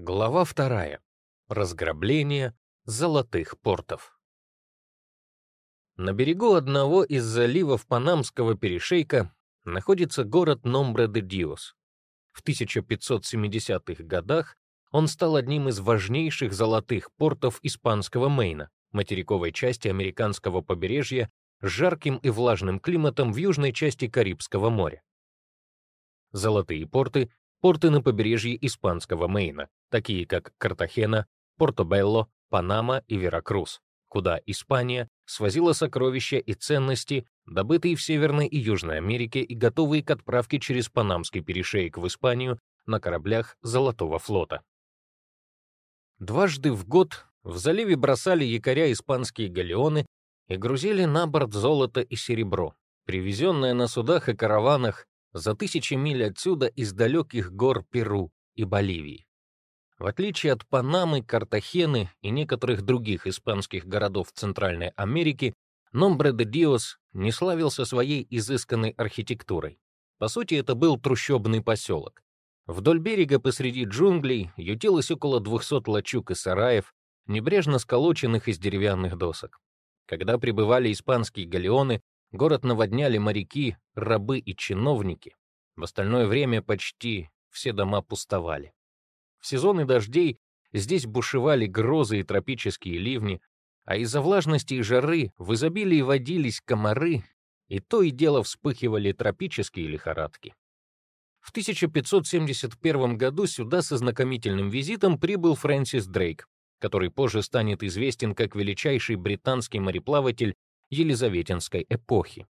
Глава вторая. Разграбление золотых портов. На берегу одного из заливов Панамского перешейка находится город Номбре-де-Диос. В 1570-х годах он стал одним из важнейших золотых портов испанского Мейна, материковой части американского побережья с жарким и влажным климатом в южной части Карибского моря. Золотые порты порты на побережье испанского Мейна, такие как Картахена, Портобелло, Панама и Веракрус, куда Испания свозила сокровища и ценности, добытые в Северной и Южной Америке и готовые к отправке через Панамский перешеек в Испанию на кораблях Золотого флота. Дважды в год в заливе бросали якоря испанские галеоны и грузили на борт золото и серебро, привезенное на судах и караванах за тысячи миль отсюда из далеких гор Перу и Боливии. В отличие от Панамы, Картахены и некоторых других испанских городов Центральной Америки, Номбре-де-Диос не славился своей изысканной архитектурой. По сути, это был трущобный поселок. Вдоль берега посреди джунглей ютилось около 200 лачуг и сараев, небрежно сколоченных из деревянных досок. Когда прибывали испанские галеоны, Город наводняли моряки, рабы и чиновники. В остальное время почти все дома пустовали. В сезоны дождей здесь бушевали грозы и тропические ливни, а из-за влажности и жары в изобилии водились комары, и то и дело вспыхивали тропические лихорадки. В 1571 году сюда со знакомительным визитом прибыл Фрэнсис Дрейк, который позже станет известен как величайший британский мореплаватель Елизаветинской эпохи.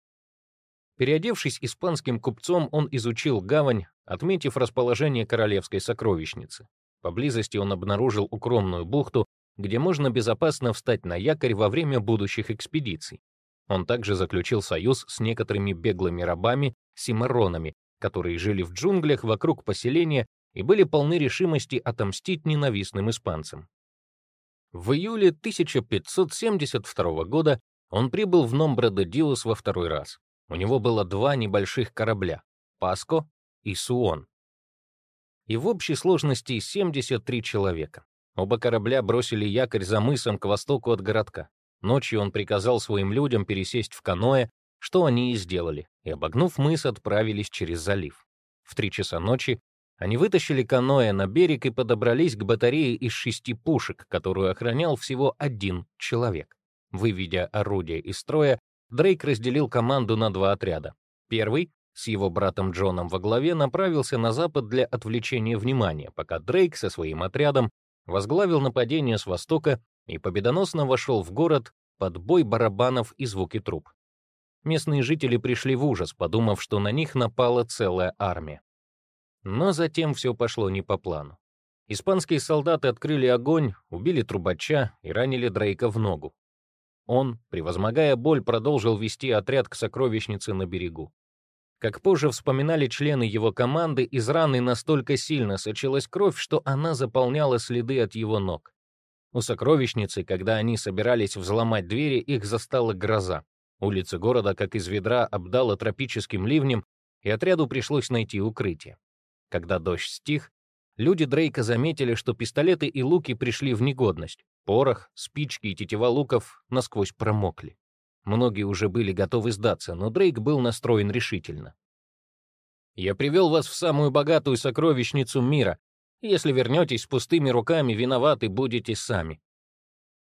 Переодевшись испанским купцом, он изучил гавань, отметив расположение королевской сокровищницы. Поблизости он обнаружил укромную бухту, где можно безопасно встать на якорь во время будущих экспедиций. Он также заключил союз с некоторыми беглыми рабами, симаронами, которые жили в джунглях вокруг поселения и были полны решимости отомстить ненавистным испанцам. В июле 1572 года он прибыл в Номбре-де-Диос во второй раз. У него было два небольших корабля — Паско и Суон. И в общей сложности 73 человека. Оба корабля бросили якорь за мысом к востоку от городка. Ночью он приказал своим людям пересесть в каноэ, что они и сделали, и, обогнув мыс, отправились через залив. В три часа ночи они вытащили каноэ на берег и подобрались к батарее из шести пушек, которую охранял всего один человек. Выведя орудие из строя, Дрейк разделил команду на два отряда. Первый, с его братом Джоном во главе, направился на запад для отвлечения внимания, пока Дрейк со своим отрядом возглавил нападение с востока и победоносно вошел в город под бой барабанов и звуки труб. Местные жители пришли в ужас, подумав, что на них напала целая армия. Но затем все пошло не по плану. Испанские солдаты открыли огонь, убили трубача и ранили Дрейка в ногу. Он, превозмогая боль, продолжил вести отряд к сокровищнице на берегу. Как позже вспоминали члены его команды, из раны настолько сильно сочилась кровь, что она заполняла следы от его ног. У сокровищницы, когда они собирались взломать двери, их застала гроза. Улицы города, как из ведра, обдала тропическим ливнем, и отряду пришлось найти укрытие. Когда дождь стих, люди Дрейка заметили, что пистолеты и луки пришли в негодность. Порох, спички и тетива луков насквозь промокли. Многие уже были готовы сдаться, но Дрейк был настроен решительно. «Я привел вас в самую богатую сокровищницу мира. Если вернетесь с пустыми руками, виноваты будете сами».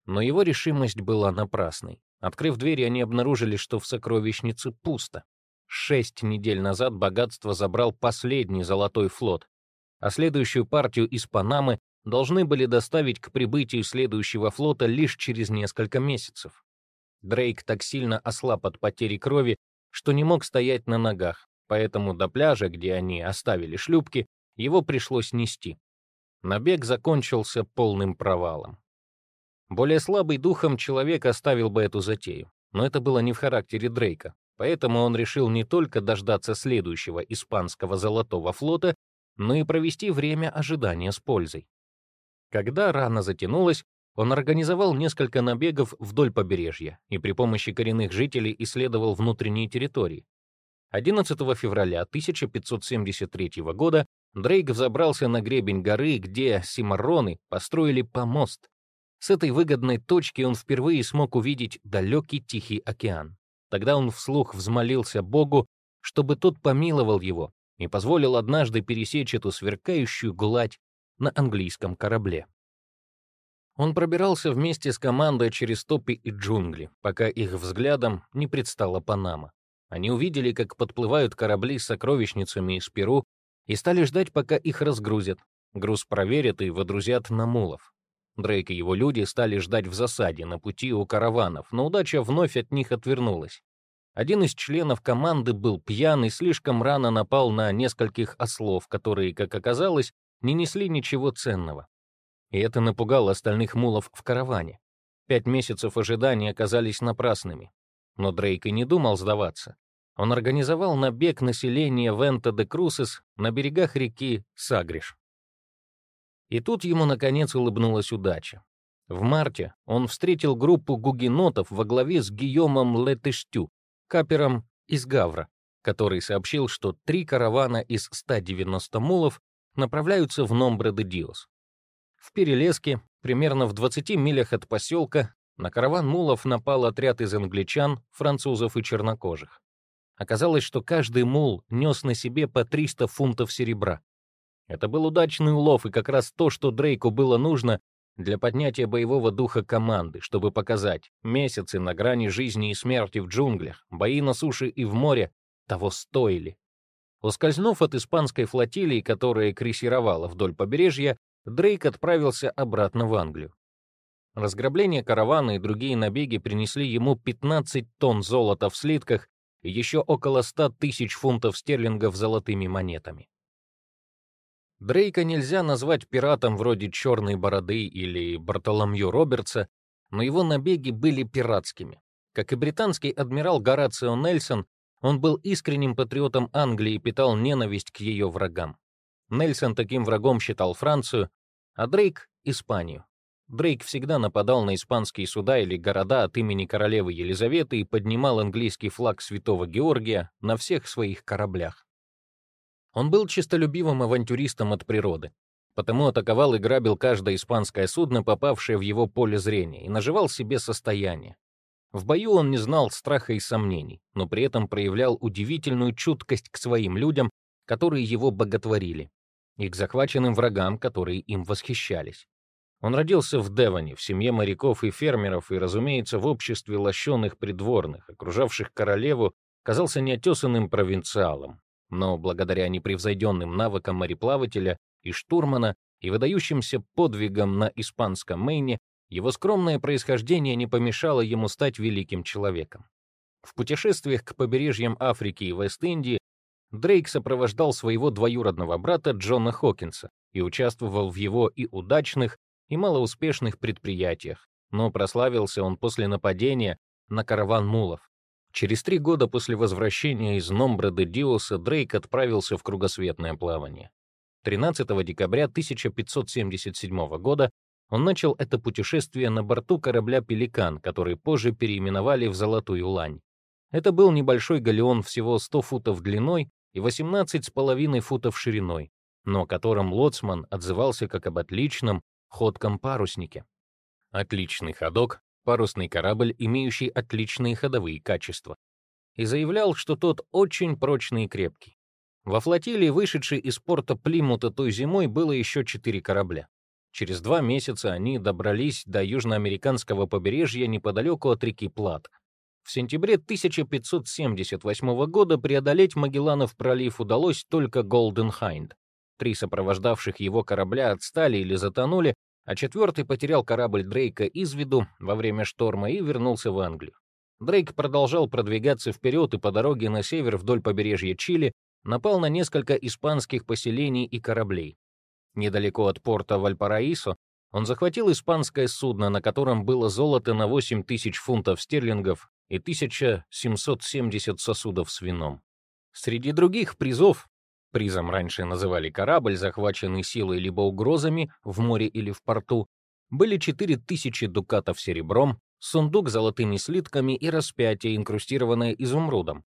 Но его решимость была напрасной. Открыв двери, они обнаружили, что в сокровищнице пусто. Шесть недель назад богатство забрал последний золотой флот, а следующую партию из Панамы должны были доставить к прибытию следующего флота лишь через несколько месяцев. Дрейк так сильно ослаб от потери крови, что не мог стоять на ногах, поэтому до пляжа, где они оставили шлюпки, его пришлось нести. Набег закончился полным провалом. Более слабый духом человек оставил бы эту затею, но это было не в характере Дрейка, поэтому он решил не только дождаться следующего испанского золотого флота, но и провести время ожидания с пользой. Когда рана затянулась, он организовал несколько набегов вдоль побережья и при помощи коренных жителей исследовал внутренние территории. 11 февраля 1573 года Дрейк взобрался на гребень горы, где симароны построили помост. С этой выгодной точки он впервые смог увидеть далекий Тихий океан. Тогда он вслух взмолился Богу, чтобы тот помиловал его и позволил однажды пересечь эту сверкающую гладь на английском корабле. Он пробирался вместе с командой через топи и джунгли, пока их взглядом не предстала Панама. Они увидели, как подплывают корабли с сокровищницами из Перу, и стали ждать, пока их разгрузят. Груз проверят и водрузят на мулов. Дрейк и его люди стали ждать в засаде на пути у караванов, но удача вновь от них отвернулась. Один из членов команды был пьян и слишком рано напал на нескольких ослов, которые, как оказалось, не несли ничего ценного. И это напугало остальных мулов в караване. Пять месяцев ожидания оказались напрасными. Но Дрейк и не думал сдаваться. Он организовал набег населения Вента де Крусес на берегах реки Сагриш. И тут ему, наконец, улыбнулась удача. В марте он встретил группу гугенотов во главе с Гийомом Летештю, капером из Гавра, который сообщил, что три каравана из 190 мулов направляются в Номбре-де-Диос. В Перелеске, примерно в 20 милях от поселка, на караван мулов напал отряд из англичан, французов и чернокожих. Оказалось, что каждый мул нес на себе по 300 фунтов серебра. Это был удачный улов и как раз то, что Дрейку было нужно для поднятия боевого духа команды, чтобы показать, месяцы на грани жизни и смерти в джунглях, бои на суше и в море того стоили. Ускользнув от испанской флотилии, которая крейсировала вдоль побережья, Дрейк отправился обратно в Англию. Разграбление каравана и другие набеги принесли ему 15 тонн золота в слитках и еще около 100 тысяч фунтов стерлингов золотыми монетами. Дрейка нельзя назвать пиратом вроде Черной Бороды или Бартоломью Робертса, но его набеги были пиратскими. Как и британский адмирал Горацио Нельсон, он был искренним патриотом Англии и питал ненависть к ее врагам. Нельсон таким врагом считал Францию, а Дрейк — Испанию. Дрейк всегда нападал на испанские суда или города от имени королевы Елизаветы и поднимал английский флаг Святого Георгия на всех своих кораблях. Он был честолюбивым авантюристом от природы, потому атаковал и грабил каждое испанское судно, попавшее в его поле зрения, и наживал себе состояние. В бою он не знал страха и сомнений, но при этом проявлял удивительную чуткость к своим людям, которые его боготворили, и к захваченным врагам, которые им восхищались. Он родился в Девоне, в семье моряков и фермеров, и, разумеется, в обществе лощеных придворных, окружавших королеву, казался неотесанным провинциалом, но благодаря непревзойденным навыкам мореплавателя и штурмана и выдающимся подвигам на испанском Мейне, его скромное происхождение не помешало ему стать великим человеком. В путешествиях к побережьям Африки и Вест-Индии Дрейк сопровождал своего двоюродного брата Джона Хокинса и участвовал в его и удачных, и малоуспешных предприятиях, но прославился он после нападения на караван мулов. Через три года после возвращения из Номбре-де-Диоса Дрейк отправился в кругосветное плавание. 13 декабря 1577 года он начал это путешествие на борту корабля «Пеликан», который позже переименовали в «Золотую лань». Это был небольшой галеон всего 100 футов длиной и 18,5 футов шириной, но которым лоцман отзывался как об отличном ходком паруснике. Отличный ходок парусный корабль, имеющий отличные ходовые качества, и заявлял, что тот очень прочный и крепкий. Во флотилии, вышедшей из порта Плимута той зимой, было еще четыре корабля. Через два месяца они добрались до южноамериканского побережья неподалеку от реки Плат. В сентябре 1578 года преодолеть Магелланов пролив удалось только Голден Хайнд. Три сопровождавших его корабля отстали или затонули, а четвертый потерял корабль Дрейка из виду во время шторма и вернулся в Англию. Дрейк продолжал продвигаться вперед и по дороге на север вдоль побережья Чили напал на несколько испанских поселений и кораблей. Недалеко от порта Вальпараисо он захватил испанское судно, на котором было золото на 8 тысяч фунтов стерлингов и 1770 сосудов с вином. Среди других призов Призом раньше называли корабль, захваченный силой либо угрозами в море или в порту, были 4000 дукатов серебром, сундук с золотыми слитками и распятие, инкрустированное изумрудом.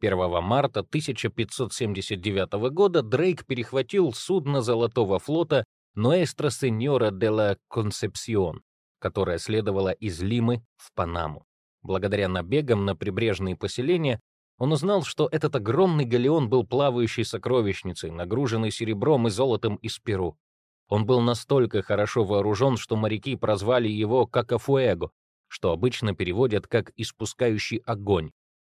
1 марта 1579 года Дрейк перехватил судно Золотого флота Nuestra Señora de la Concepción, которое следовало из Лимы в Панаму. Благодаря набегам на прибрежные поселения он узнал, что этот огромный галеон был плавающей сокровищницей, нагруженной серебром и золотом из Перу. Он был настолько хорошо вооружен, что моряки прозвали его «какафуэго», что обычно переводят как «испускающий огонь»,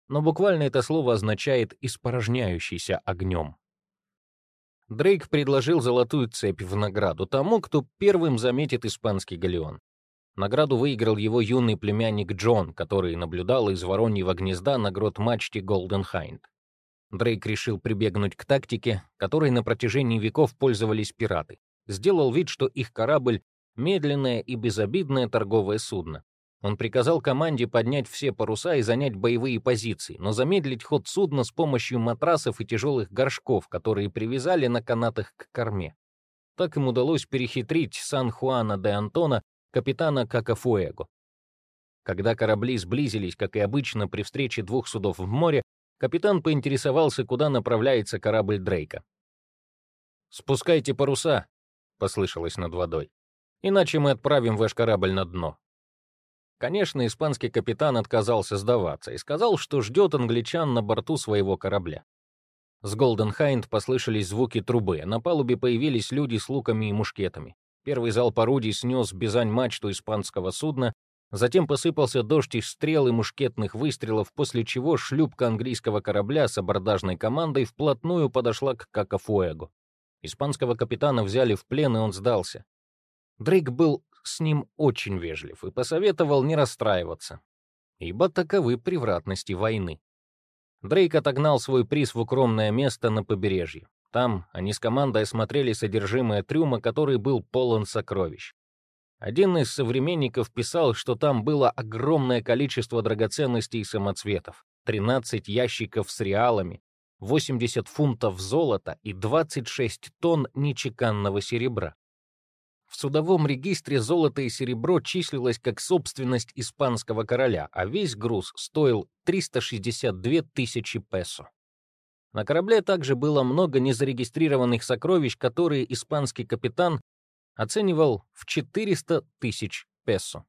но буквально это слово означает «испорожняющийся огнем». Дрейк предложил золотую цепь в награду тому, кто первым заметит испанский галеон. Награду выиграл его юный племянник Джон, который наблюдал из вороньего гнезда на грот-мачте Голден Хайнд. Дрейк решил прибегнуть к тактике, которой на протяжении веков пользовались пираты. Сделал вид, что их корабль — медленное и безобидное торговое судно. Он приказал команде поднять все паруса и занять боевые позиции, но замедлить ход судна с помощью матрасов и тяжелых горшков, которые привязали на канатах к корме. Так им удалось перехитрить Сан-Хуана де Антона капитана Какафуэго. Когда корабли сблизились, как и обычно при встрече двух судов в море, капитан поинтересовался, куда направляется корабль Дрейка. «Спускайте паруса», — послышалось над водой. «Иначе мы отправим ваш корабль на дно». Конечно, испанский капитан отказался сдаваться и сказал, что ждет англичан на борту своего корабля. С Голден Хайнд послышались звуки трубы, на палубе появились люди с луками и мушкетами. Первый залп орудий снес бизань-мачту испанского судна, затем посыпался дождь из стрел и мушкетных выстрелов, после чего шлюпка английского корабля с абордажной командой вплотную подошла к Какафуэгу. Испанского капитана взяли в плен, и он сдался. Дрейк был с ним очень вежлив и посоветовал не расстраиваться, ибо таковы превратности войны. Дрейк отогнал свой приз в укромное место на побережье. Там они с командой осмотрели содержимое трюма, который был полон сокровищ. Один из современников писал, что там было огромное количество драгоценностей и самоцветов, 13 ящиков с реалами, 80 фунтов золота и 26 тонн нечеканного серебра. В судовом регистре золото и серебро числилось как собственность испанского короля, а весь груз стоил 362 тысячи песо. На корабле также было много незарегистрированных сокровищ, которые испанский капитан оценивал в 400 тысяч песо.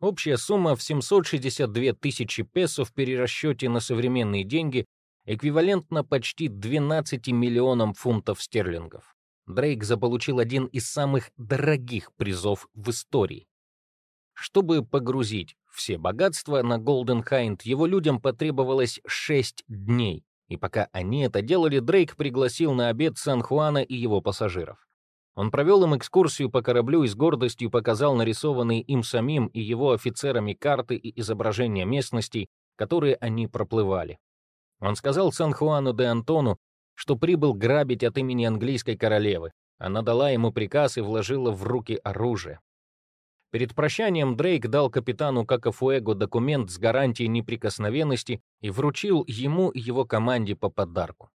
Общая сумма в 762 тысячи песо в перерасчете на современные деньги эквивалентна почти 12 миллионам фунтов стерлингов. Дрейк заполучил один из самых дорогих призов в истории. Чтобы погрузить все богатства на Голден Хайнд, его людям потребовалось 6 дней. И пока они это делали, Дрейк пригласил на обед Сан-Хуана и его пассажиров. Он провел им экскурсию по кораблю и с гордостью показал нарисованные им самим и его офицерами карты и изображения местностей, которые они проплывали. Он сказал Сан-Хуану де Антону, что прибыл грабить от имени английской королевы. Она дала ему приказ и вложила в руки оружие. Перед прощанием Дрейк дал капитану Какафуэго документ с гарантией неприкосновенности и вручил ему и его команде по подарку.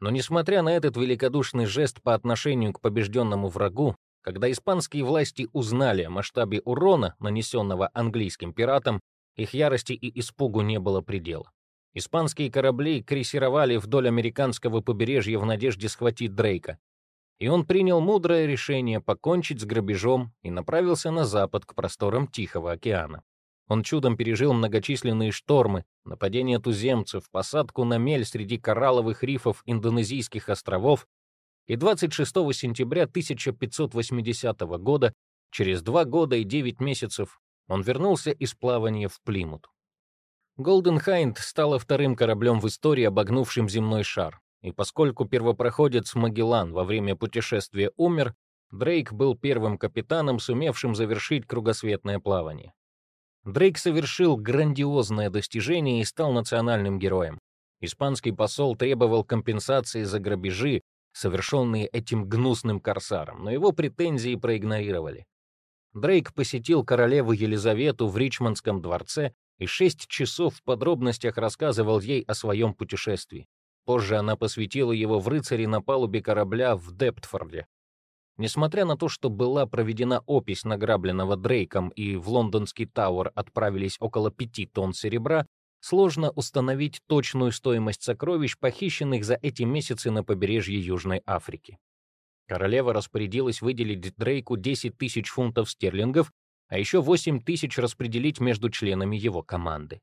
Но несмотря на этот великодушный жест по отношению к побежденному врагу, когда испанские власти узнали о масштабе урона, нанесенного английским пиратам, их ярости и испугу не было предела. Испанские корабли крейсировали вдоль американского побережья в надежде схватить Дрейка, и он принял мудрое решение покончить с грабежом и направился на запад к просторам Тихого океана. Он чудом пережил многочисленные штормы, нападения туземцев, посадку на мель среди коралловых рифов индонезийских островов, и 26 сентября 1580 года, через два года и девять месяцев, он вернулся из плавания в Плимут. Голден Хайнд стала вторым кораблем в истории, обогнувшим земной шар. И поскольку первопроходец Магеллан во время путешествия умер, Дрейк был первым капитаном, сумевшим завершить кругосветное плавание. Дрейк совершил грандиозное достижение и стал национальным героем. Испанский посол требовал компенсации за грабежи, совершенные этим гнусным корсаром, но его претензии проигнорировали. Дрейк посетил королеву Елизавету в Ричмондском дворце и шесть часов в подробностях рассказывал ей о своем путешествии. Позже она посвятила его в рыцари на палубе корабля в Дептфорде. Несмотря на то, что была проведена опись награбленного Дрейком и в лондонский Тауэр отправились около пяти тонн серебра, сложно установить точную стоимость сокровищ, похищенных за эти месяцы на побережье Южной Африки. Королева распорядилась выделить Дрейку 10 тысяч фунтов стерлингов, а еще 8 тысяч распределить между членами его команды.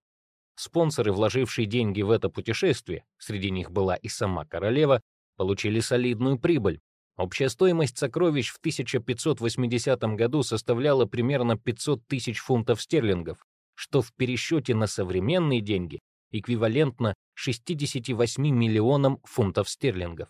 Спонсоры, вложившие деньги в это путешествие, среди них была и сама королева, получили солидную прибыль. Общая стоимость сокровищ в 1580 году составляла примерно 500 тысяч фунтов стерлингов, что в пересчете на современные деньги эквивалентно 68 миллионам фунтов стерлингов.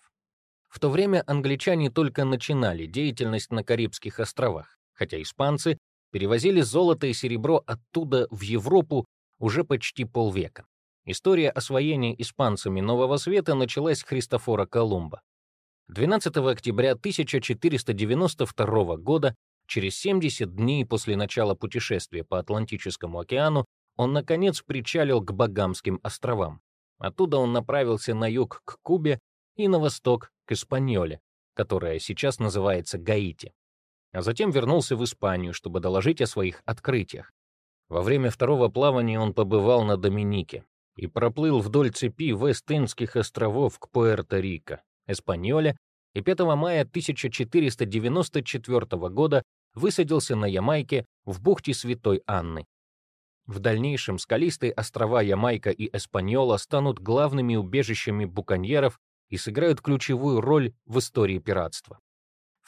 В то время англичане только начинали деятельность на Карибских островах, хотя испанцы перевозили золото и серебро оттуда в Европу уже почти полвека. История освоения испанцами Нового Света началась с Христофора Колумба. 12 октября 1492 года, через 70 дней после начала путешествия по Атлантическому океану, он, наконец, причалил к Багамским островам. Оттуда он направился на юг к Кубе и на восток к Испаньоле, которая сейчас называется Гаити. А затем вернулся в Испанию, чтобы доложить о своих открытиях. Во время второго плавания он побывал на Доминике и проплыл вдоль цепи Вест-Индских островов к Пуэрто-Рико, Эспаньоле, и 5 мая 1494 года высадился на Ямайке в бухте Святой Анны. В дальнейшем скалистые острова Ямайка и Эспаньола станут главными убежищами буконьеров и сыграют ключевую роль в истории пиратства.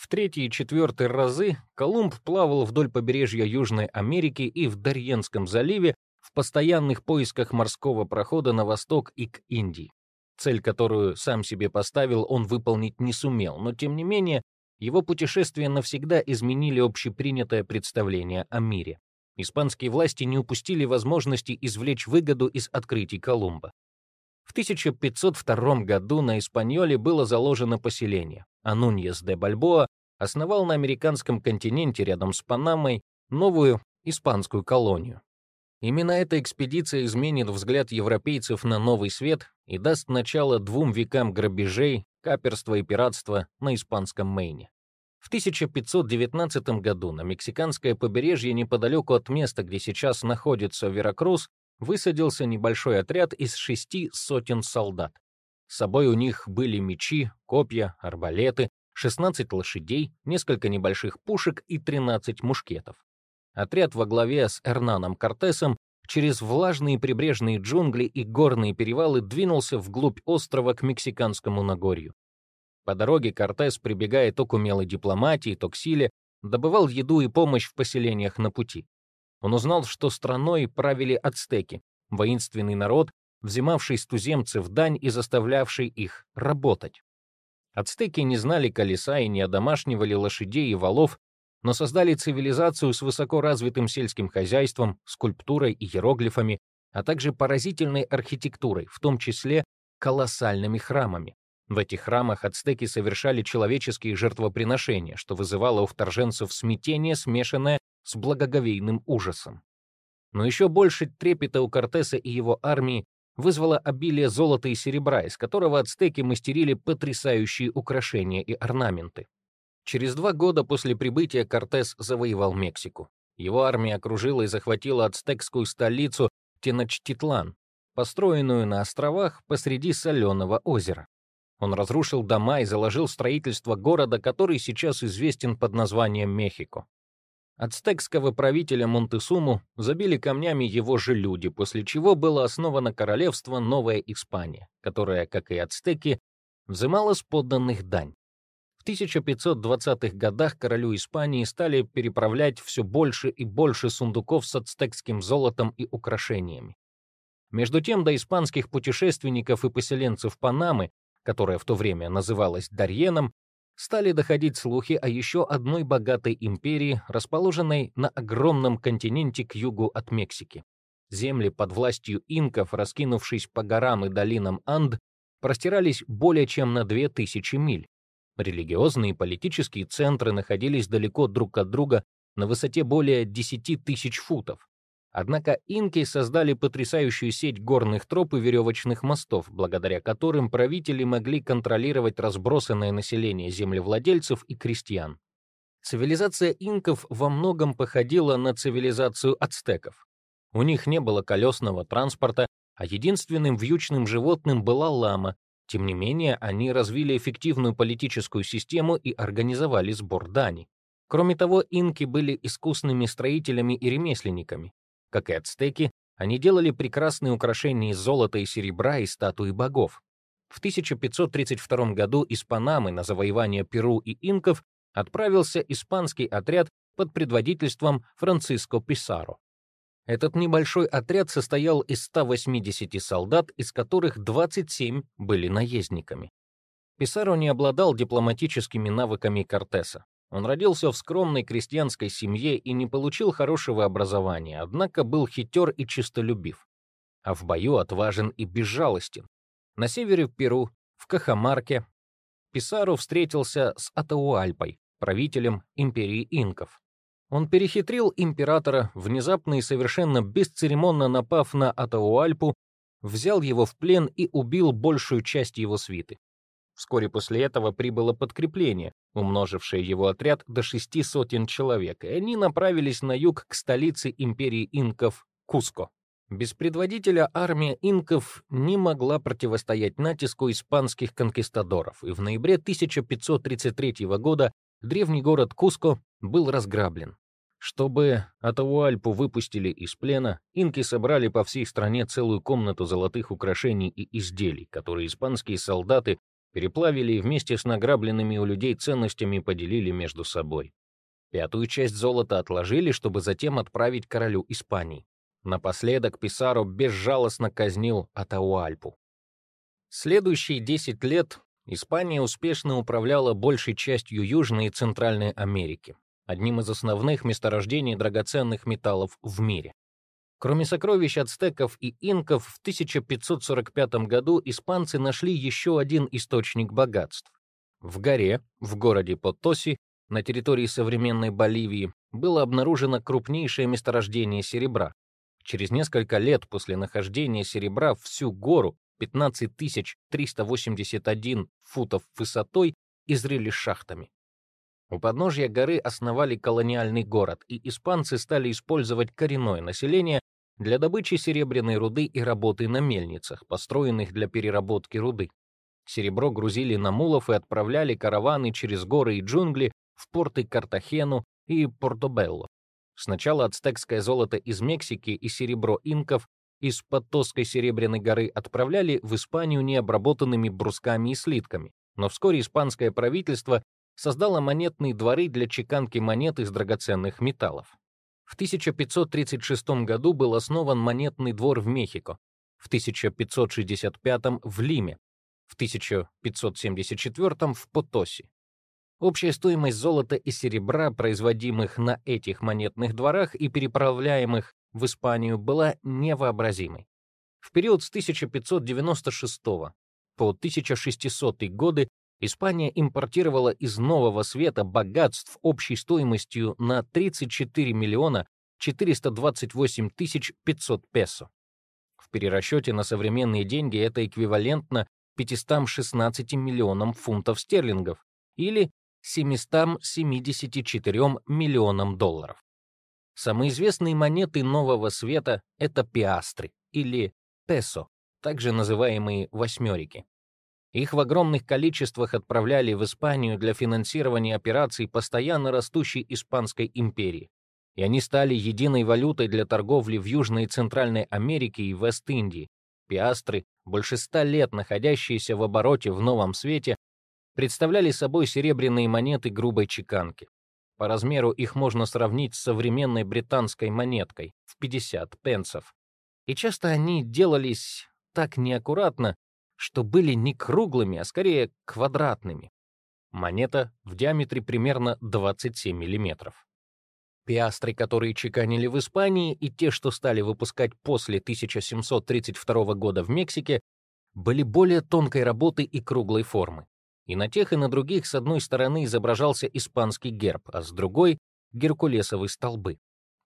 В третий и четвертый разы Колумб плавал вдоль побережья Южной Америки и в Дарьенском заливе в постоянных поисках морского прохода на восток и к Индии. Цель, которую сам себе поставил, он выполнить не сумел, но тем не менее его путешествия навсегда изменили общепринятое представление о мире. Испанские власти не упустили возможности извлечь выгоду из открытий Колумба. В 1502 году на Испаньоле было заложено поселение, а Нуньес де Бальбоа основал на американском континенте рядом с Панамой новую испанскую колонию. Именно эта экспедиция изменит взгляд европейцев на новый свет и даст начало двум векам грабежей, каперства и пиратства на испанском Мейне. В 1519 году на мексиканское побережье неподалеку от места, где сейчас находится Веракрус, высадился небольшой отряд из шести сотен солдат. С собой у них были мечи, копья, арбалеты, 16 лошадей, несколько небольших пушек и 13 мушкетов. Отряд во главе с Эрнаном Кортесом через влажные прибрежные джунгли и горные перевалы двинулся вглубь острова к Мексиканскому Нагорью. По дороге Кортес, прибегая то к умелой дипломатии, то к силе, добывал еду и помощь в поселениях на пути. Он узнал, что страной правили ацтеки, воинственный народ, взимавший с туземцев дань и заставлявший их работать. Ацтеки не знали колеса и не одомашнивали лошадей и валов, но создали цивилизацию с высоко развитым сельским хозяйством, скульптурой и иероглифами, а также поразительной архитектурой, в том числе колоссальными храмами. В этих храмах ацтеки совершали человеческие жертвоприношения, что вызывало у вторженцев смятение, смешанное с благоговейным ужасом. Но еще больше трепета у Кортеса и его армии вызвало обилие золота и серебра, из которого ацтеки мастерили потрясающие украшения и орнаменты. Через два года после прибытия Кортес завоевал Мексику. Его армия окружила и захватила ацтекскую столицу Теночтитлан, построенную на островах посреди соленого озера. Он разрушил дома и заложил строительство города, который сейчас известен под названием Мехико. Ацтекского правителя Монтесуму забили камнями его же люди, после чего было основано королевство Новая Испания, которое, как и ацтеки, взымало с подданных дань. В 1520-х годах королю Испании стали переправлять все больше и больше сундуков с ацтекским золотом и украшениями. Между тем, до испанских путешественников и поселенцев Панамы, которая в то время называлась Дарьеном, стали доходить слухи о еще одной богатой империи, расположенной на огромном континенте к югу от Мексики. Земли под властью инков, раскинувшись по горам и долинам Анд, простирались более чем на 2000 миль. Религиозные и политические центры находились далеко друг от друга на высоте более 10 тысяч футов. Однако инки создали потрясающую сеть горных троп и веревочных мостов, благодаря которым правители могли контролировать разбросанное население землевладельцев и крестьян. Цивилизация инков во многом походила на цивилизацию ацтеков. У них не было колесного транспорта, а единственным вьючным животным была лама. Тем не менее, они развили эффективную политическую систему и организовали сбор дани. Кроме того, инки были искусными строителями и ремесленниками. Как и ацтеки, они делали прекрасные украшения из золота и серебра и статуи богов. В 1532 году из Панамы на завоевание Перу и инков отправился испанский отряд под предводительством Франциско Писаро. Этот небольшой отряд состоял из 180 солдат, из которых 27 были наездниками. Писаро не обладал дипломатическими навыками Кортеса. Он родился в скромной крестьянской семье и не получил хорошего образования, однако был хитер и чистолюбив. А в бою отважен и безжалостен. На севере Перу, в Кахамарке, Писаро встретился с Атауальпой, правителем империи инков. Он перехитрил императора, внезапно и совершенно бесцеремонно напав на Атауальпу, взял его в плен и убил большую часть его свиты. Вскоре после этого прибыло подкрепление, умножившее его отряд до шести сотен человек, и они направились на юг к столице империи инков Куско. Без предводителя армия инков не могла противостоять натиску испанских конкистадоров, и в ноябре 1533 года древний город Куско был разграблен. Чтобы Атауальпу выпустили из плена, инки собрали по всей стране целую комнату золотых украшений и изделий, которые испанские солдаты переплавили и вместе с награбленными у людей ценностями поделили между собой. Пятую часть золота отложили, чтобы затем отправить королю Испании. Напоследок Писаро безжалостно казнил Атауальпу. Следующие 10 лет Испания успешно управляла большей частью Южной и Центральной Америки одним из основных месторождений драгоценных металлов в мире. Кроме сокровищ ацтеков и инков, в 1545 году испанцы нашли еще один источник богатств. В горе, в городе Потоси, на территории современной Боливии, было обнаружено крупнейшее месторождение серебра. Через несколько лет после нахождения серебра всю гору, 15 381 футов высотой, изрыли шахтами. У подножья горы основали колониальный город, и испанцы стали использовать коренное население для добычи серебряной руды и работы на мельницах, построенных для переработки руды. Серебро грузили на мулов и отправляли караваны через горы и джунгли в порты Картахену и Портобелло. Сначала ацтекское золото из Мексики и серебро инков из Потоской Серебряной горы отправляли в Испанию необработанными брусками и слитками, но вскоре испанское правительство создала монетные дворы для чеканки монет из драгоценных металлов. В 1536 году был основан монетный двор в Мехико, в 1565 в Лиме, в 1574 в Потоси. Общая стоимость золота и серебра, производимых на этих монетных дворах и переправляемых в Испанию, была невообразимой. В период с 1596 по 1600 годы Испания импортировала из Нового Света богатств общей стоимостью на 34 миллиона 428 тысяч 500 песо. В перерасчете на современные деньги это эквивалентно 516 миллионам фунтов стерлингов или 774 миллионам долларов. Самые известные монеты Нового Света — это пиастры или песо, также называемые восьмерики. Их в огромных количествах отправляли в Испанию для финансирования операций постоянно растущей Испанской империи. И они стали единой валютой для торговли в Южной и Центральной Америке и Вест-Индии. Пиастры, больше ста лет находящиеся в обороте в Новом Свете, представляли собой серебряные монеты грубой чеканки. По размеру их можно сравнить с современной британской монеткой в 50 пенсов. И часто они делались так неаккуратно, что были не круглыми, а скорее квадратными. Монета в диаметре примерно 27 мм. Пиастры, которые чеканили в Испании, и те, что стали выпускать после 1732 года в Мексике, были более тонкой работы и круглой формы. И на тех, и на других с одной стороны изображался испанский герб, а с другой — геркулесовые столбы.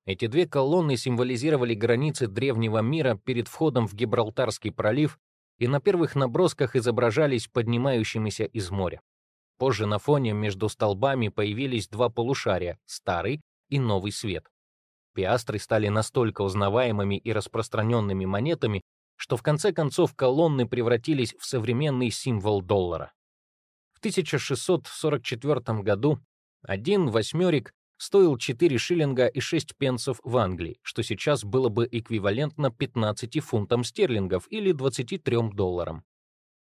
Эти две колонны символизировали границы древнего мира перед входом в Гибралтарский пролив и на первых набросках изображались поднимающимися из моря. Позже на фоне между столбами появились два полушария — старый и новый свет. Пиастры стали настолько узнаваемыми и распространенными монетами, что в конце концов колонны превратились в современный символ доллара. В 1644 году один восьмерик стоил 4 шиллинга и 6 пенсов в Англии, что сейчас было бы эквивалентно 15 фунтам стерлингов или 23 долларам.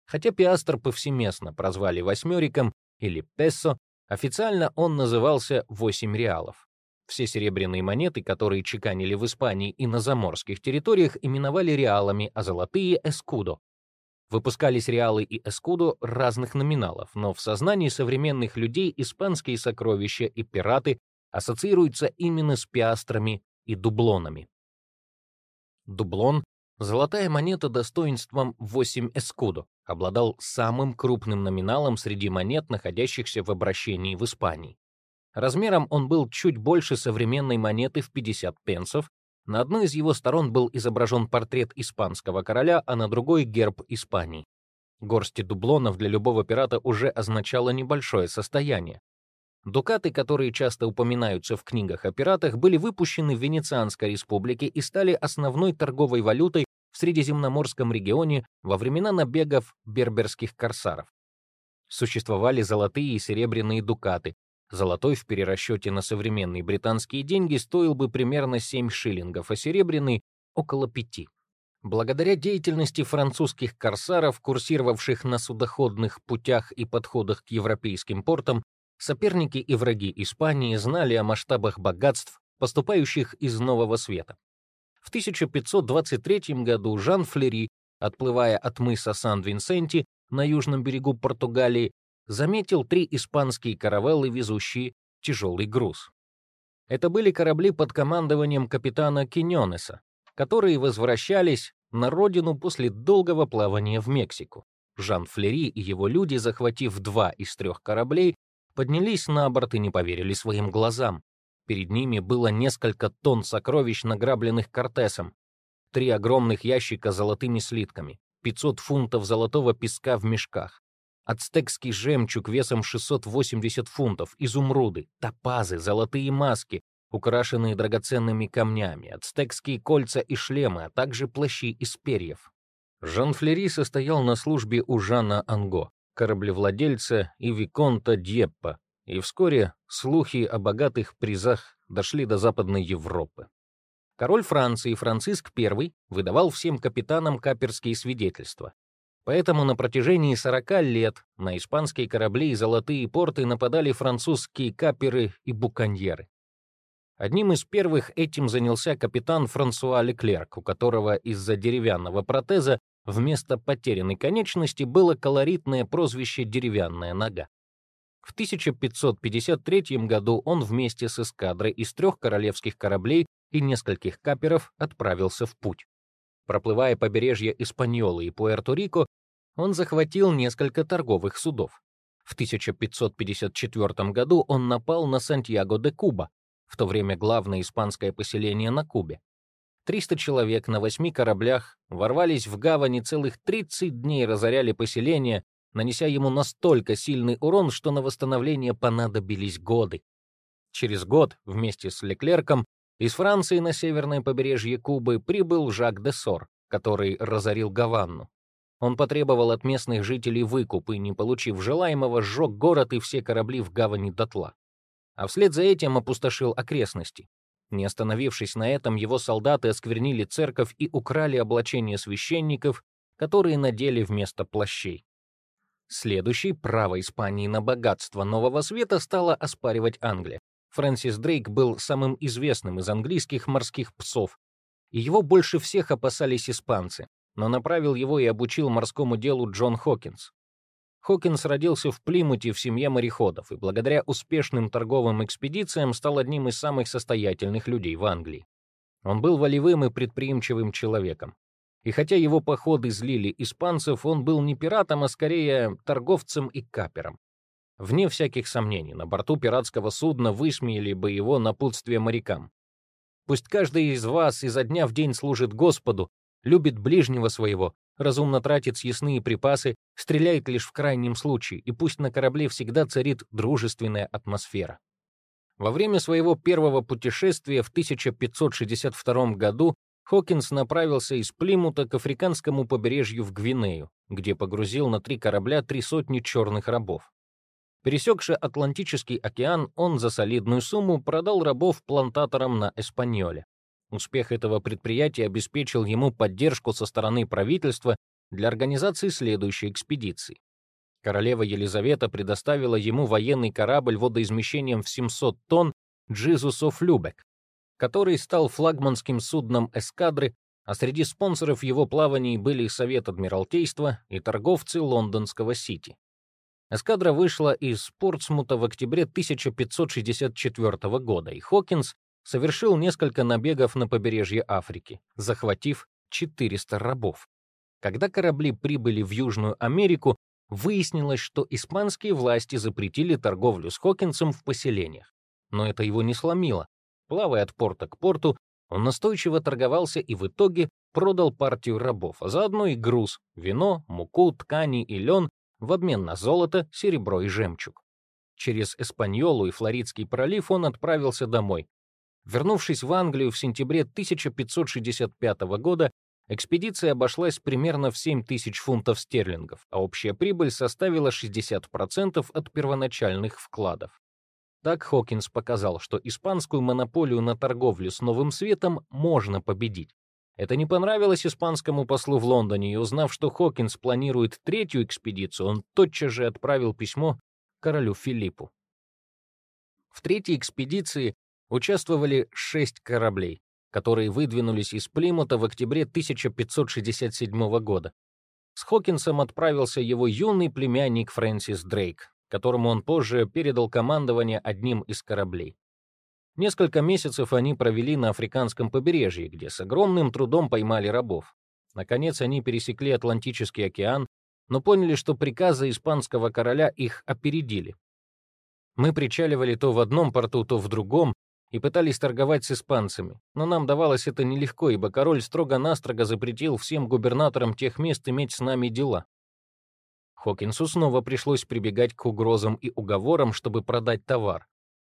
Хотя пиастр повсеместно прозвали восьмериком или песо, официально он назывался 8 реалов. Все серебряные монеты, которые чеканили в Испании и на заморских территориях, именовали реалами, а золотые — эскудо. Выпускались реалы и эскудо разных номиналов, но в сознании современных людей испанские сокровища и пираты ассоциируются именно с пиастрами и дублонами. Дублон — золотая монета достоинством 8 эскудо, обладал самым крупным номиналом среди монет, находящихся в обращении в Испании. Размером он был чуть больше современной монеты в 50 пенсов на одной из его сторон был изображен портрет испанского короля, а на другой — герб Испании. Горсти дублонов для любого пирата уже означало небольшое состояние. Дукаты, которые часто упоминаются в книгах о пиратах, были выпущены в Венецианской республике и стали основной торговой валютой в Средиземноморском регионе во времена набегов берберских корсаров. Существовали золотые и серебряные дукаты, Золотой в перерасчете на современные британские деньги стоил бы примерно 7 шиллингов, а серебряный — около 5. Благодаря деятельности французских корсаров, курсировавших на судоходных путях и подходах к европейским портам, соперники и враги Испании знали о масштабах богатств, поступающих из Нового Света. В 1523 году Жан Флери, отплывая от мыса Сан-Винсенти на южном берегу Португалии, заметил три испанские каравеллы, везущие тяжелый груз. Это были корабли под командованием капитана Киньонеса, которые возвращались на родину после долгого плавания в Мексику. Жан Флери и его люди, захватив два из трех кораблей, поднялись на борт и не поверили своим глазам. Перед ними было несколько тонн сокровищ, награбленных Кортесом, три огромных ящика с золотыми слитками, 500 фунтов золотого песка в мешках, ацтекский жемчуг весом 680 фунтов, изумруды, топазы, золотые маски, украшенные драгоценными камнями, ацтекские кольца и шлемы, а также плащи из перьев. Жан Флери состоял на службе у Жана Анго, кораблевладельца и Виконта Дьеппа, и вскоре слухи о богатых призах дошли до Западной Европы. Король Франции Франциск I выдавал всем капитанам каперские свидетельства, Поэтому на протяжении 40 лет на испанские корабли и золотые порты нападали французские каперы и буконьеры. Одним из первых этим занялся капитан Франсуа Леклерк, у которого из-за деревянного протеза вместо потерянной конечности было колоритное прозвище «деревянная нога». В 1553 году он вместе с эскадрой из трех королевских кораблей и нескольких каперов отправился в путь. Проплывая побережье Испаньолы и Пуэрто-Рико, он захватил несколько торговых судов. В 1554 году он напал на Сантьяго де Куба, в то время главное испанское поселение на Кубе. 300 человек на восьми кораблях ворвались в гавань и целых 30 дней разоряли поселение, нанеся ему настолько сильный урон, что на восстановление понадобились годы. Через год вместе с Леклерком из Франции на северное побережье Кубы прибыл Жак де Сор, который разорил Гаванну. Он потребовал от местных жителей выкуп и, не получив желаемого, сжег город и все корабли в гавани дотла. А вслед за этим опустошил окрестности. Не остановившись на этом, его солдаты осквернили церковь и украли облачение священников, которые надели вместо плащей. Следующей право Испании на богатство Нового Света стала оспаривать Англия. Фрэнсис Дрейк был самым известным из английских морских псов, и его больше всех опасались испанцы, но направил его и обучил морскому делу Джон Хокинс. Хокинс родился в Плимуте в семье мореходов и благодаря успешным торговым экспедициям стал одним из самых состоятельных людей в Англии. Он был волевым и предприимчивым человеком. И хотя его походы злили испанцев, он был не пиратом, а скорее торговцем и капером. Вне всяких сомнений, на борту пиратского судна высмеяли бы его напутствие морякам. Пусть каждый из вас изо дня в день служит Господу, любит ближнего своего, разумно тратит съестные припасы, стреляет лишь в крайнем случае, и пусть на корабле всегда царит дружественная атмосфера. Во время своего первого путешествия в 1562 году Хокинс направился из Плимута к африканскому побережью в Гвинею, где погрузил на три корабля три сотни черных рабов. Пересекши Атлантический океан, он за солидную сумму продал рабов плантаторам на Эспаньоле. Успех этого предприятия обеспечил ему поддержку со стороны правительства для организации следующей экспедиции. Королева Елизавета предоставила ему военный корабль водоизмещением в 700 тонн «Джизус оф Любек», который стал флагманским судном эскадры, а среди спонсоров его плаваний были Совет Адмиралтейства и торговцы лондонского Сити. Эскадра вышла из Портсмута в октябре 1564 года, и Хокинс совершил несколько набегов на побережье Африки, захватив 400 рабов. Когда корабли прибыли в Южную Америку, выяснилось, что испанские власти запретили торговлю с Хокинсом в поселениях. Но это его не сломило. Плавая от порта к порту, он настойчиво торговался и в итоге продал партию рабов, а заодно и груз, вино, муку, ткани и лен в обмен на золото, серебро и жемчуг. Через Эспаньолу и Флоридский пролив он отправился домой, Вернувшись в Англию в сентябре 1565 года, экспедиция обошлась примерно в 7 тысяч фунтов стерлингов, а общая прибыль составила 60% от первоначальных вкладов. Так Хокинс показал, что испанскую монополию на торговлю с Новым Светом можно победить. Это не понравилось испанскому послу в Лондоне, и узнав, что Хокинс планирует третью экспедицию, он тотчас же отправил письмо королю Филиппу. В третьей экспедиции участвовали шесть кораблей, которые выдвинулись из Плимута в октябре 1567 года. С Хокинсом отправился его юный племянник Фрэнсис Дрейк, которому он позже передал командование одним из кораблей. Несколько месяцев они провели на африканском побережье, где с огромным трудом поймали рабов. Наконец они пересекли Атлантический океан, но поняли, что приказы испанского короля их опередили. Мы причаливали то в одном порту, то в другом, и пытались торговать с испанцами, но нам давалось это нелегко, ибо король строго-настрого запретил всем губернаторам тех мест иметь с нами дела. Хокинсу снова пришлось прибегать к угрозам и уговорам, чтобы продать товар.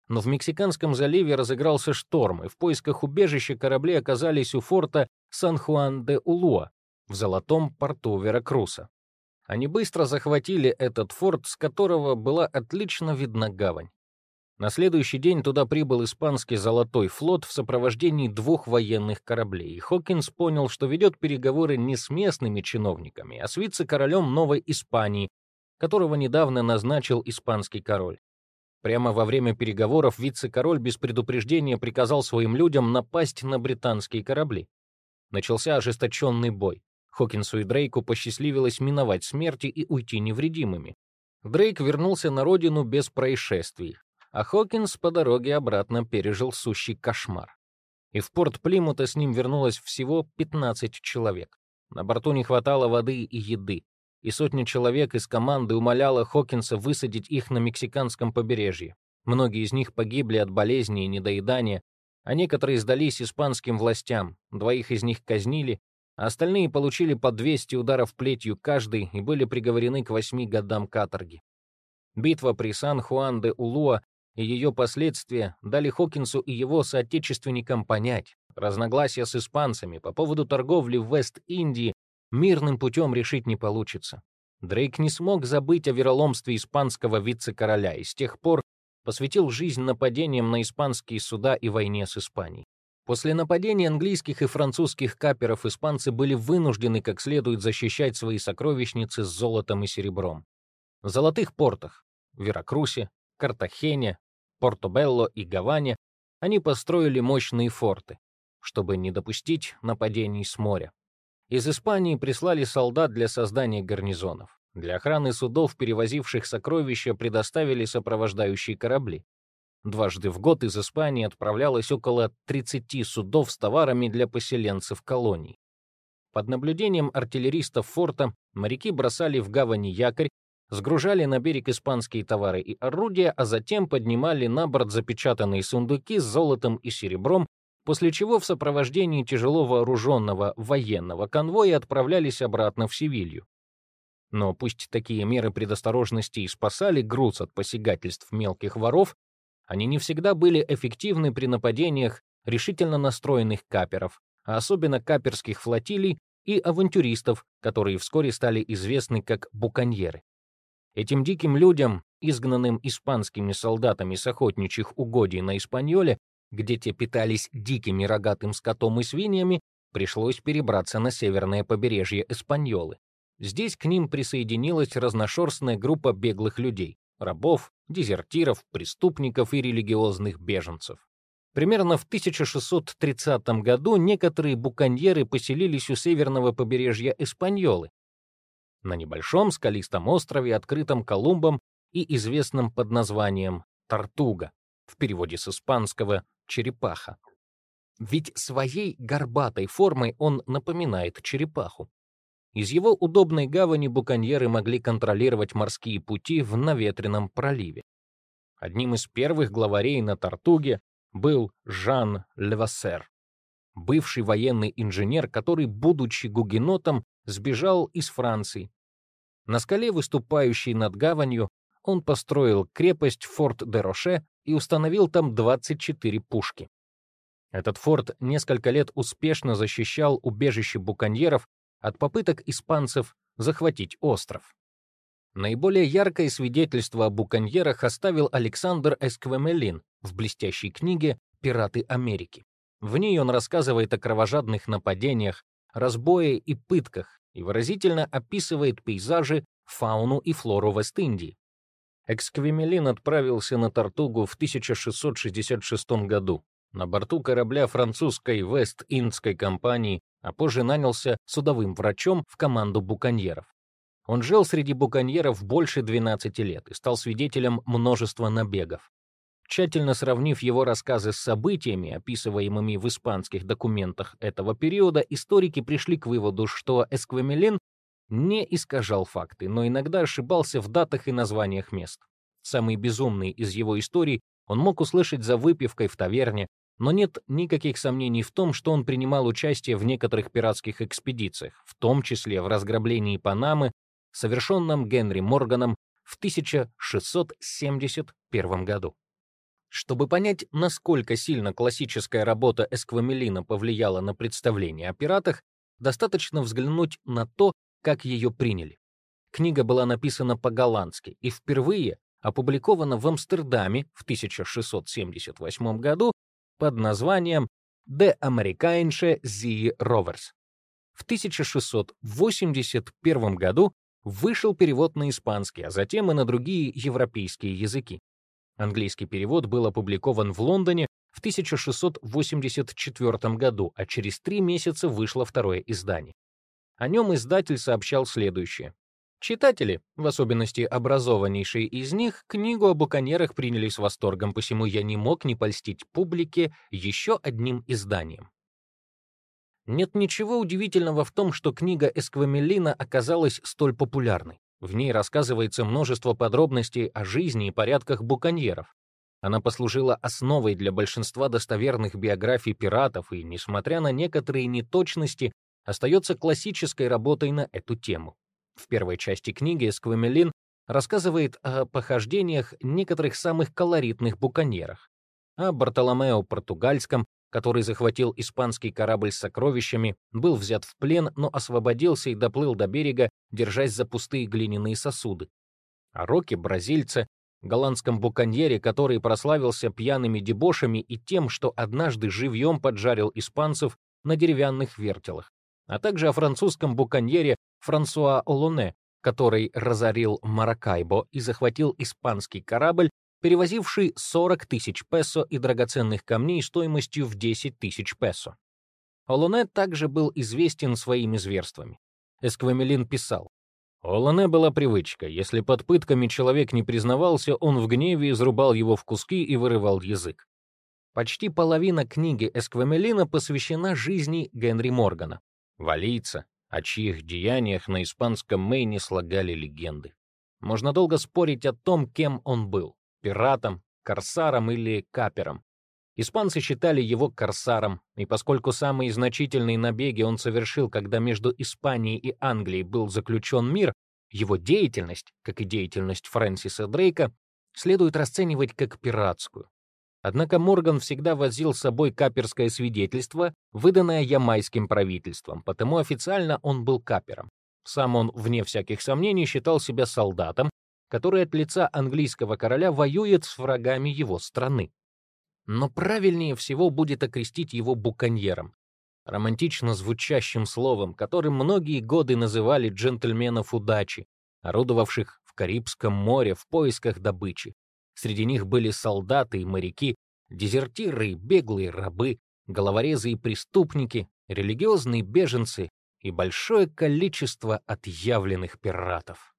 Но в Мексиканском заливе разыгрался шторм, и в поисках убежища корабли оказались у форта Сан-Хуан-де-Улуа в золотом порту Веракруса. Они быстро захватили этот форт, с которого была отлично видна гавань. На следующий день туда прибыл испанский «Золотой флот» в сопровождении двух военных кораблей, Хокинс понял, что ведет переговоры не с местными чиновниками, а с вице-королем Новой Испании, которого недавно назначил испанский король. Прямо во время переговоров вице-король без предупреждения приказал своим людям напасть на британские корабли. Начался ожесточенный бой. Хокинсу и Дрейку посчастливилось миновать смерти и уйти невредимыми. Дрейк вернулся на родину без происшествий, а Хокинс по дороге обратно пережил сущий кошмар. И в порт Плимута с ним вернулось всего 15 человек. На борту не хватало воды и еды, и сотня человек из команды умоляла Хокинса высадить их на мексиканском побережье. Многие из них погибли от болезней и недоедания, а некоторые сдались испанским властям, двоих из них казнили, а остальные получили по 200 ударов плетью каждый и были приговорены к восьми годам каторги. Битва при Сан-Хуан-де-Улуа и ее последствия дали Хокинсу и его соотечественникам понять, разногласия с испанцами по поводу торговли в Вест-Индии мирным путем решить не получится. Дрейк не смог забыть о вероломстве испанского вице-короля и с тех пор посвятил жизнь нападениям на испанские суда и войне с Испанией. После нападений английских и французских каперов испанцы были вынуждены как следует защищать свои сокровищницы с золотом и серебром. В золотых портах — Веракрусе, Картахене, Портобелло и Гаване они построили мощные форты, чтобы не допустить нападений с моря. Из Испании прислали солдат для создания гарнизонов. Для охраны судов, перевозивших сокровища, предоставили сопровождающие корабли. Дважды в год из Испании отправлялось около 30 судов с товарами для поселенцев колоний. Под наблюдением артиллеристов форта моряки бросали в гавани якорь сгружали на берег испанские товары и орудия, а затем поднимали на борт запечатанные сундуки с золотом и серебром, после чего в сопровождении тяжело вооруженного военного конвоя отправлялись обратно в Севилью. Но пусть такие меры предосторожности и спасали груз от посягательств мелких воров, они не всегда были эффективны при нападениях решительно настроенных каперов, а особенно каперских флотилий и авантюристов, которые вскоре стали известны как буконьеры. Этим диким людям, изгнанным испанскими солдатами с охотничьих угодий на Испаньоле, где те питались дикими рогатым скотом и свиньями, пришлось перебраться на северное побережье Испаньолы. Здесь к ним присоединилась разношерстная группа беглых людей, рабов, дезертиров, преступников и религиозных беженцев. Примерно в 1630 году некоторые буконьеры поселились у северного побережья Испаньолы, на небольшом скалистом острове, открытом Колумбом и известном под названием Тартуга, в переводе с испанского «черепаха». Ведь своей горбатой формой он напоминает черепаху. Из его удобной гавани буконьеры могли контролировать морские пути в наветренном проливе. Одним из первых главарей на Тартуге был Жан Левассер, бывший военный инженер, который, будучи гугенотом, сбежал из Франции. На скале, выступающей над гаванью, он построил крепость Форт-де-Роше и установил там 24 пушки. Этот форт несколько лет успешно защищал убежище буконьеров от попыток испанцев захватить остров. Наиболее яркое свидетельство о буконьерах оставил Александр Эсквемелин в блестящей книге «Пираты Америки». В ней он рассказывает о кровожадных нападениях, разбое и пытках и выразительно описывает пейзажи, фауну и флору Вест-Индии. Эксквемелин отправился на Тартугу в 1666 году. На борту корабля французской Вест-Индской компании, а позже нанялся судовым врачом в команду буконьеров. Он жил среди буконьеров больше 12 лет и стал свидетелем множества набегов. Тщательно сравнив его рассказы с событиями, описываемыми в испанских документах этого периода, историки пришли к выводу, что Эсквемелин не искажал факты, но иногда ошибался в датах и названиях мест. Самый безумный из его историй он мог услышать за выпивкой в таверне, но нет никаких сомнений в том, что он принимал участие в некоторых пиратских экспедициях, в том числе в разграблении Панамы совершенном Генри Морганом в 1671 году. Чтобы понять, насколько сильно классическая работа Эсквамелина повлияла на представление о пиратах, достаточно взглянуть на то, как ее приняли. Книга была написана по-голландски и впервые опубликована в Амстердаме в 1678 году под названием «De Amerikanische Sea Rovers». В 1681 году вышел перевод на испанский, а затем и на другие европейские языки. Английский перевод был опубликован в Лондоне в 1684 году, а через три месяца вышло второе издание. О нем издатель сообщал следующее. Читатели, в особенности образованнейшие из них, книгу о буконерах приняли с восторгом, посему я не мог не польстить публике еще одним изданием. Нет ничего удивительного в том, что книга Эсквамелина оказалась столь популярной. В ней рассказывается множество подробностей о жизни и порядках буконьеров. Она послужила основой для большинства достоверных биографий пиратов и, несмотря на некоторые неточности, остается классической работой на эту тему. В первой части книги Эсквамелин рассказывает о похождениях некоторых самых колоритных буконьерах, о Бартоломео Португальском, который захватил испанский корабль с сокровищами, был взят в плен, но освободился и доплыл до берега, держась за пустые глиняные сосуды. О Роке, бразильце, голландском буконьере, который прославился пьяными дебошами и тем, что однажды живьем поджарил испанцев на деревянных вертелах, а также о французском буконьере Франсуа Олоне, который разорил Маракайбо и захватил испанский корабль, перевозивший 40 тысяч песо и драгоценных камней стоимостью в 10 тысяч песо. Олоне также был известен своими зверствами. Эсквамелин писал, Олоне была привычка. Если под пытками человек не признавался, он в гневе изрубал его в куски и вырывал язык. Почти половина книги Эсквамелина посвящена жизни Генри Моргана, валийца, о чьих деяниях на испанском Мэйне слагали легенды. Можно долго спорить о том, кем он был пиратом, корсаром или капером. Испанцы считали его корсаром, и поскольку самые значительные набеги он совершил, когда между Испанией и Англией был заключен мир, его деятельность, как и деятельность Фрэнсиса Дрейка, следует расценивать как пиратскую. Однако Морган всегда возил с собой каперское свидетельство, выданное ямайским правительством, потому официально он был капером. Сам он, вне всяких сомнений, считал себя солдатом, который от лица английского короля воюет с врагами его страны. Но правильнее всего будет окрестить его буконьером, романтично звучащим словом, которым многие годы называли джентльменов удачи, орудовавших в Карибском море в поисках добычи. Среди них были солдаты и моряки, дезертиры и беглые рабы, головорезы и преступники, религиозные беженцы и большое количество отъявленных пиратов.